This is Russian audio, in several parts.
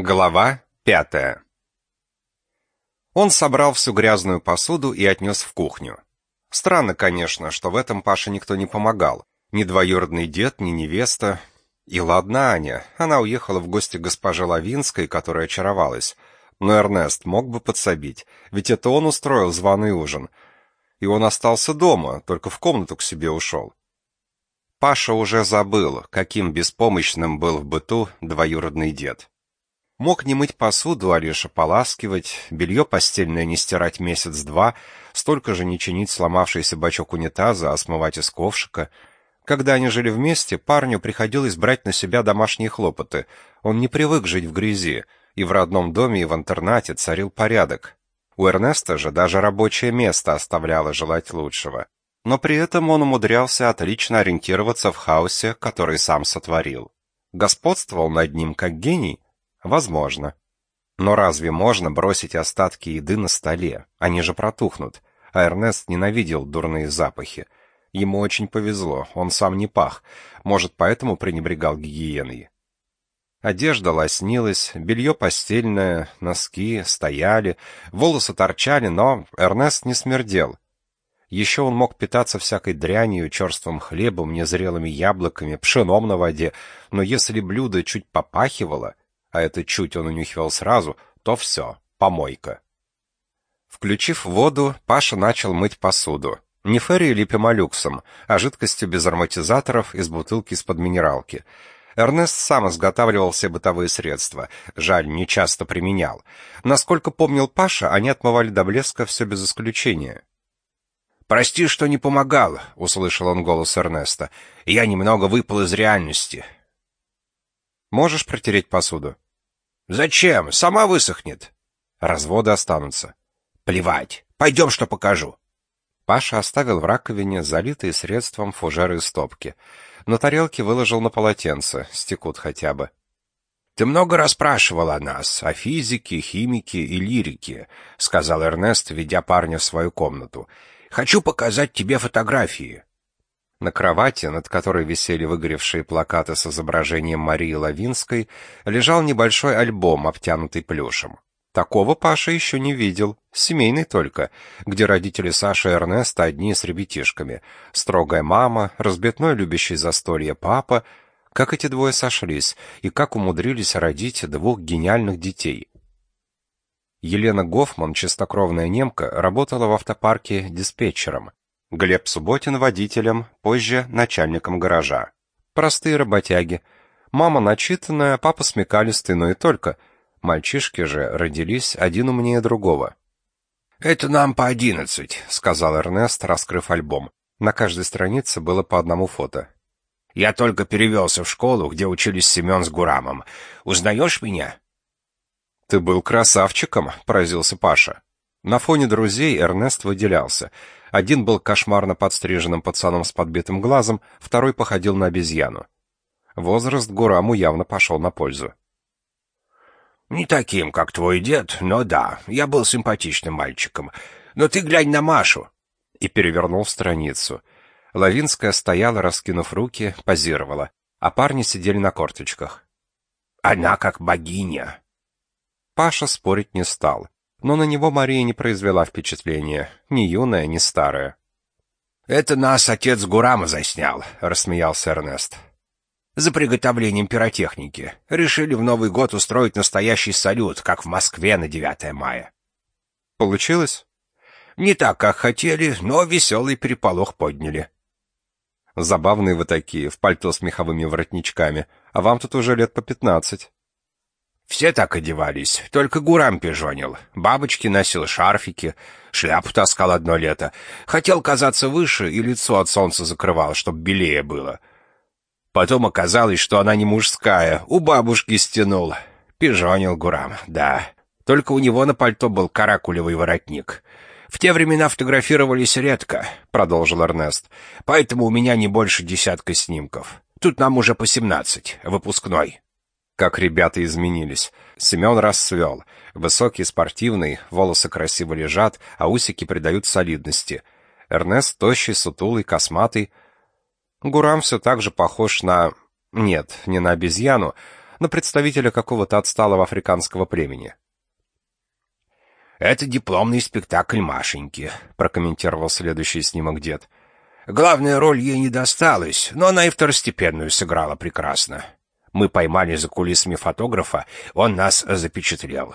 Глава пятая Он собрал всю грязную посуду и отнес в кухню. Странно, конечно, что в этом Паше никто не помогал. Ни двоюродный дед, ни невеста. И ладно Аня, она уехала в гости к госпоже Лавинской, которая очаровалась. Но Эрнест мог бы подсобить, ведь это он устроил званый ужин. И он остался дома, только в комнату к себе ушел. Паша уже забыл, каким беспомощным был в быту двоюродный дед. Мог не мыть посуду, а лишь ополаскивать, белье постельное не стирать месяц-два, столько же не чинить сломавшийся бачок унитаза, а смывать из ковшика. Когда они жили вместе, парню приходилось брать на себя домашние хлопоты. Он не привык жить в грязи, и в родном доме, и в интернате царил порядок. У Эрнеста же даже рабочее место оставляло желать лучшего но при этом он умудрялся отлично ориентироваться в хаосе, который сам сотворил. Господствовал над ним как гений? Возможно. Но разве можно бросить остатки еды на столе? Они же протухнут. А Эрнест ненавидел дурные запахи. Ему очень повезло, он сам не пах, может, поэтому пренебрегал гигиеной. Одежда лоснилась, белье постельное, носки стояли, волосы торчали, но Эрнест не смердел. Еще он мог питаться всякой дрянью, черствым хлебом, незрелыми яблоками, пшеном на воде, но если блюдо чуть попахивало, а это чуть он унюхивал сразу, то все, помойка. Включив воду, Паша начал мыть посуду. Не ферри или пемолюксом, а жидкостью без ароматизаторов из бутылки из-под минералки. Эрнест сам изготавливал все бытовые средства. Жаль, не часто применял. Насколько помнил Паша, они отмывали до блеска все без исключения. «Прости, что не помогал», — услышал он голос Эрнеста. «Я немного выпал из реальности». «Можешь протереть посуду?» «Зачем? Сама высохнет». «Разводы останутся». «Плевать. Пойдем, что покажу». Паша оставил в раковине залитые средством фужеры и стопки. На тарелке выложил на полотенце, стекут хотя бы. «Ты много расспрашивал о нас, о физике, химике и лирике», — сказал Эрнест, ведя парня в свою комнату. Хочу показать тебе фотографии». На кровати, над которой висели выгоревшие плакаты с изображением Марии Лавинской, лежал небольшой альбом, обтянутый плюшем. Такого Паша еще не видел, семейный только, где родители Саши и Эрнеста одни с ребятишками. Строгая мама, разбитной любящий застолье папа. Как эти двое сошлись, и как умудрились родить двух гениальных детей. Елена Гофман, чистокровная немка, работала в автопарке диспетчером. Глеб Субботин водителем, позже начальником гаража. Простые работяги. Мама начитанная, папа смекалистый, но и только. Мальчишки же родились один умнее другого. «Это нам по одиннадцать», — сказал Эрнест, раскрыв альбом. На каждой странице было по одному фото. «Я только перевелся в школу, где учились Семен с Гурамом. Узнаешь меня?» «Ты был красавчиком», — поразился Паша. На фоне друзей Эрнест выделялся. Один был кошмарно подстриженным пацаном с подбитым глазом, второй походил на обезьяну. Возраст Гураму явно пошел на пользу. «Не таким, как твой дед, но да, я был симпатичным мальчиком. Но ты глянь на Машу!» И перевернул страницу. Лавинская стояла, раскинув руки, позировала, а парни сидели на корточках. «Она как богиня!» Паша спорить не стал. Но на него Мария не произвела впечатления, ни юная, ни старая. «Это нас отец Гурама заснял», — рассмеялся Эрнест. «За приготовлением пиротехники. Решили в Новый год устроить настоящий салют, как в Москве на 9 мая». «Получилось?» «Не так, как хотели, но веселый переполох подняли». «Забавные вы такие, в пальто с меховыми воротничками, а вам тут уже лет по пятнадцать». Все так одевались, только Гурам пижонил. Бабочки носил, шарфики, шляпу таскал одно лето. Хотел казаться выше и лицо от солнца закрывал, чтоб белее было. Потом оказалось, что она не мужская, у бабушки стянул. Пижонил Гурам, да. Только у него на пальто был каракулевый воротник. В те времена фотографировались редко, продолжил Эрнест. Поэтому у меня не больше десятка снимков. Тут нам уже по семнадцать, выпускной. Как ребята изменились. Семен расцвел. Высокий, спортивный, волосы красиво лежат, а усики придают солидности. Эрнест тощий, сутулый, косматый. Гурам все так же похож на... Нет, не на обезьяну, на представителя какого-то отсталого африканского племени. «Это дипломный спектакль Машеньки», — прокомментировал следующий снимок дед. «Главная роль ей не досталась, но она и второстепенную сыграла прекрасно. Мы поймали за кулисами фотографа, он нас запечатлел».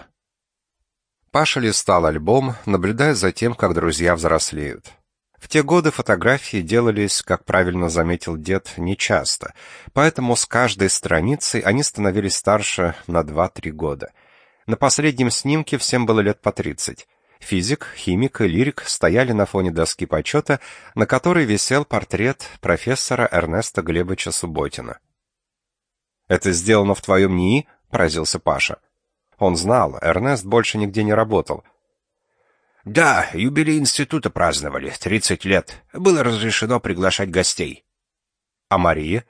Паша листал альбом, наблюдая за тем, как друзья взрослеют. В те годы фотографии делались, как правильно заметил дед, нечасто, поэтому с каждой страницей они становились старше на 2-3 года — на последнем снимке всем было лет по 30. Физик, химик и лирик стояли на фоне доски почета, на которой висел портрет профессора Эрнеста Глебовича Субботина. «Это сделано в твоем НИИ?» — поразился Паша. Он знал, Эрнест больше нигде не работал. «Да, юбилей института праздновали, 30 лет. Было разрешено приглашать гостей». «А Мария?»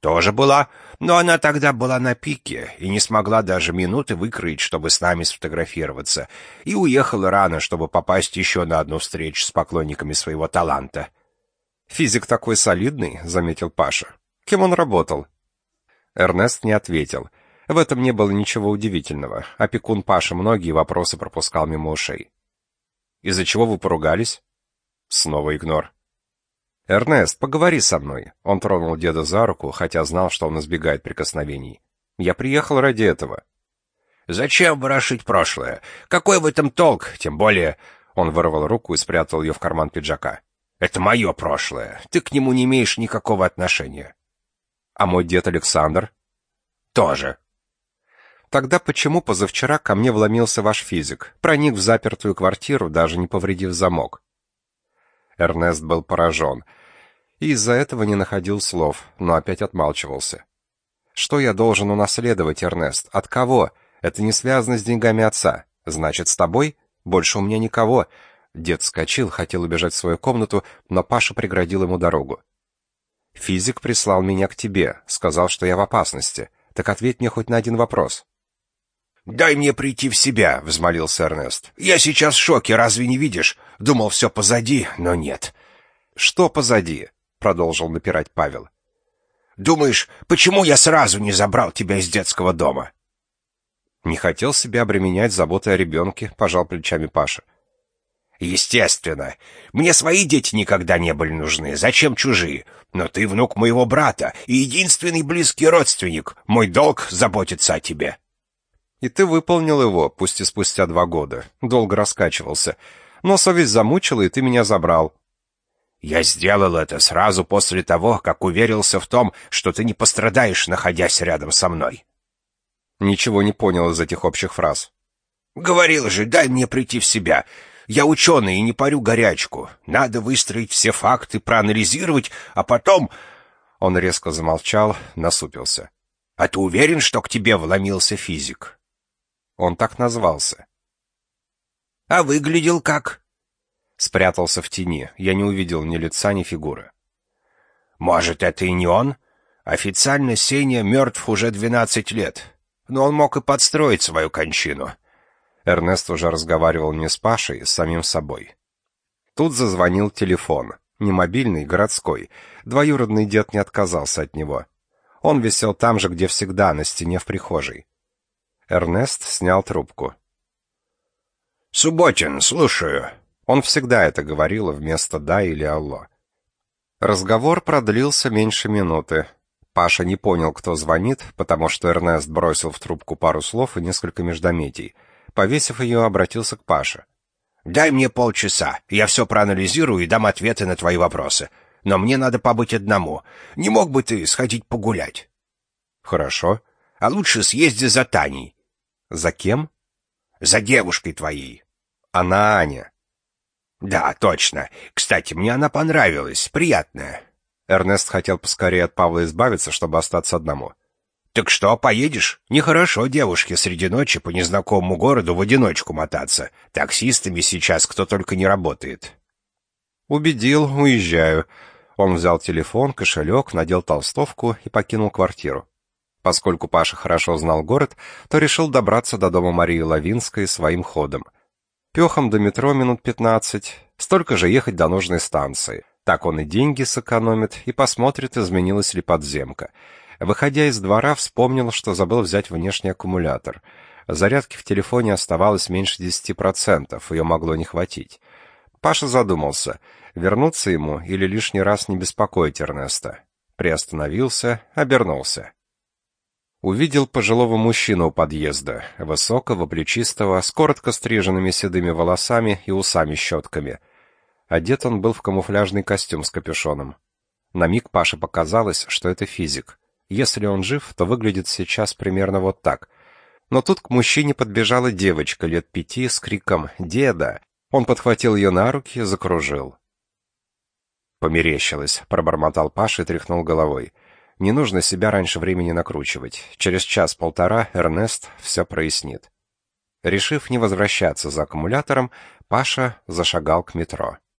тоже была, но она тогда была на пике и не смогла даже минуты выкроить, чтобы с нами сфотографироваться, и уехала рано, чтобы попасть еще на одну встречу с поклонниками своего таланта. «Физик такой солидный», — заметил Паша. «Кем он работал?» Эрнест не ответил. В этом не было ничего удивительного. Опекун Паша многие вопросы пропускал мимо ушей. «Из-за чего вы поругались?» Снова игнор. «Эрнест, поговори со мной». Он тронул деда за руку, хотя знал, что он избегает прикосновений. «Я приехал ради этого». «Зачем ворошить прошлое? Какой в этом толк? Тем более...» Он вырвал руку и спрятал ее в карман пиджака. «Это мое прошлое. Ты к нему не имеешь никакого отношения». «А мой дед Александр?» «Тоже». «Тогда почему позавчера ко мне вломился ваш физик, проник в запертую квартиру, даже не повредив замок?» Эрнест был поражен и из-за этого не находил слов, но опять отмалчивался. Что я должен унаследовать, Эрнест? От кого? Это не связано с деньгами отца. Значит, с тобой? Больше у меня никого. Дед вскочил, хотел убежать в свою комнату, но Паша преградил ему дорогу. Физик прислал меня к тебе, сказал, что я в опасности. Так ответь мне хоть на один вопрос. «Дай мне прийти в себя», — взмолился Эрнест. «Я сейчас в шоке, разве не видишь? Думал, все позади, но нет». «Что позади?» продолжил напирать Павел. Думаешь, почему я сразу не забрал тебя из детского дома? Не хотел себя обременять заботой о ребенке, пожал плечами Паша. Естественно. Мне свои дети никогда не были нужны. Зачем чужие? Но ты внук моего брата и единственный близкий родственник. Мой долг заботиться о тебе. И ты выполнил его, пусть и спустя два года. Долго раскачивался. Но совесть замучила, и ты меня забрал. Я сделал это сразу после того, как уверился в том, что ты не пострадаешь, находясь рядом со мной. Ничего не понял из этих общих фраз. Говорил же, дай мне прийти в себя. Я ученый и не парю горячку. Надо выстроить все факты, проанализировать, а потом... Он резко замолчал, насупился. А ты уверен, что к тебе вломился физик? Он так назвался. А выглядел как? Спрятался в тени. Я не увидел ни лица, ни фигуры. Может, это и не он? Официально Сеня мертв уже двенадцать лет. Но он мог и подстроить свою кончину. Эрнест уже разговаривал не с Пашей, с самим собой. Тут зазвонил телефон. Не мобильный, городской. Двоюродный дед не отказался от него. Он висел там же, где всегда, на стене в прихожей. Эрнест снял трубку. «Субботин, слушаю», он всегда это говорил вместо «да» или «алло». Разговор продлился меньше минуты. Паша не понял, кто звонит, потому что Эрнест бросил в трубку пару слов и несколько междометий. Повесив ее, обратился к Паше. «Дай мне полчаса, я все проанализирую и дам ответы на твои вопросы. Но мне надо побыть одному. Не мог бы ты сходить погулять?» «Хорошо. А лучше съезди за Таней». «За кем?» «За девушкой твоей». «Она Аня». «Да, точно. Кстати, мне она понравилась. Приятная». Эрнест хотел поскорее от Павла избавиться, чтобы остаться одному. «Так что, поедешь? Нехорошо девушке среди ночи по незнакомому городу в одиночку мотаться. Таксистами сейчас кто только не работает». «Убедил, уезжаю». Он взял телефон, кошелек, надел толстовку и покинул квартиру. Поскольку Паша хорошо знал город, то решил добраться до дома Марии Лавинской своим ходом — Пехом до метро минут пятнадцать, столько же ехать до нужной станции. Так он и деньги сэкономит, и посмотрит, изменилась ли подземка. Выходя из двора, вспомнил, что забыл взять внешний аккумулятор. Зарядки в телефоне оставалось меньше 10%, ее могло не хватить. Паша задумался, вернуться ему или лишний раз не беспокоить Эрнеста. Приостановился, обернулся. Увидел пожилого мужчину у подъезда, высокого, плечистого, с коротко стриженными седыми волосами и усами-щетками. Одет он был в камуфляжный костюм с капюшоном. На миг Паше показалось, что это физик. Если он жив, то выглядит сейчас примерно вот так. Но тут к мужчине подбежала девочка лет пяти с криком «Деда!». Он подхватил ее на руки, закружил. «Померещилось», — пробормотал Паша и тряхнул головой. «Не нужно себя раньше времени накручивать. Через час-полтора Эрнест все прояснит». Решив не возвращаться за аккумулятором, Паша зашагал к метро.